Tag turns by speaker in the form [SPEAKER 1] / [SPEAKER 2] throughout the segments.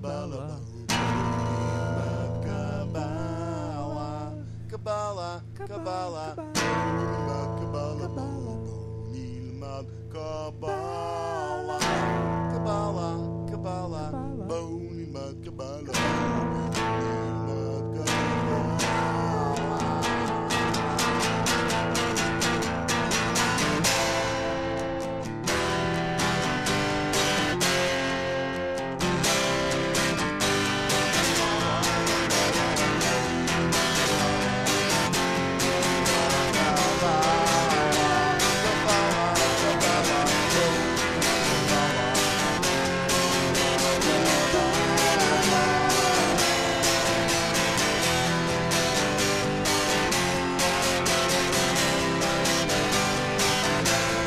[SPEAKER 1] Kabbalah. Kabbalah. Kabbalah. Kabbalah. Kabbalah. Kabbalah. Kabbalah.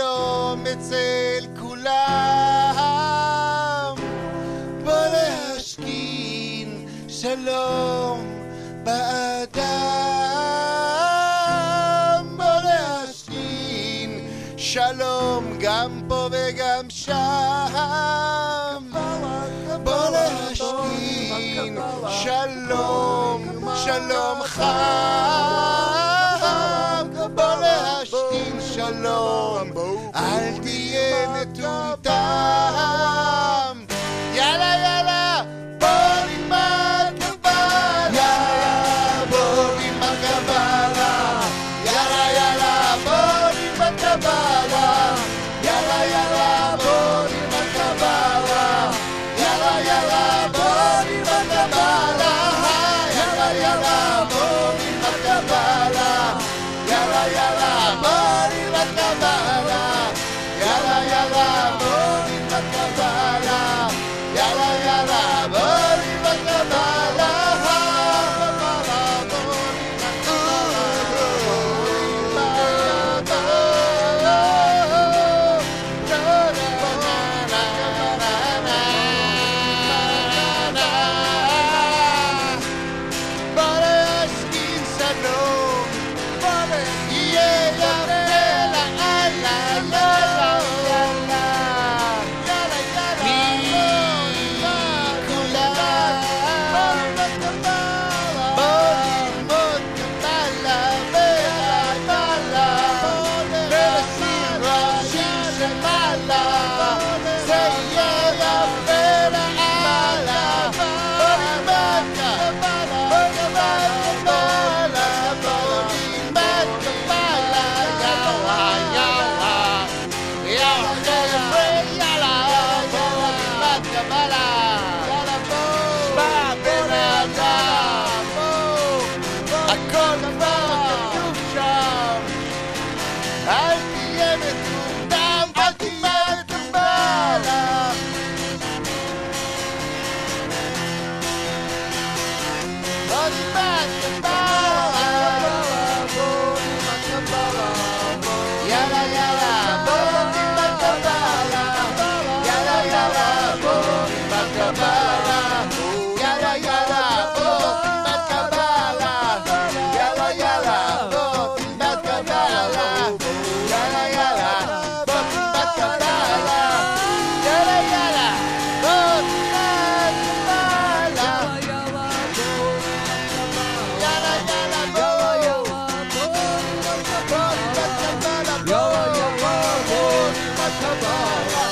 [SPEAKER 1] שלום אצל כולם. בוא להשכין שלום באדם. בוא להשכין שלום גם פה וגם שם. בוא להשכין שלום, שלום חם. Yeah, yeah. my life. Ela yara. Kabaya.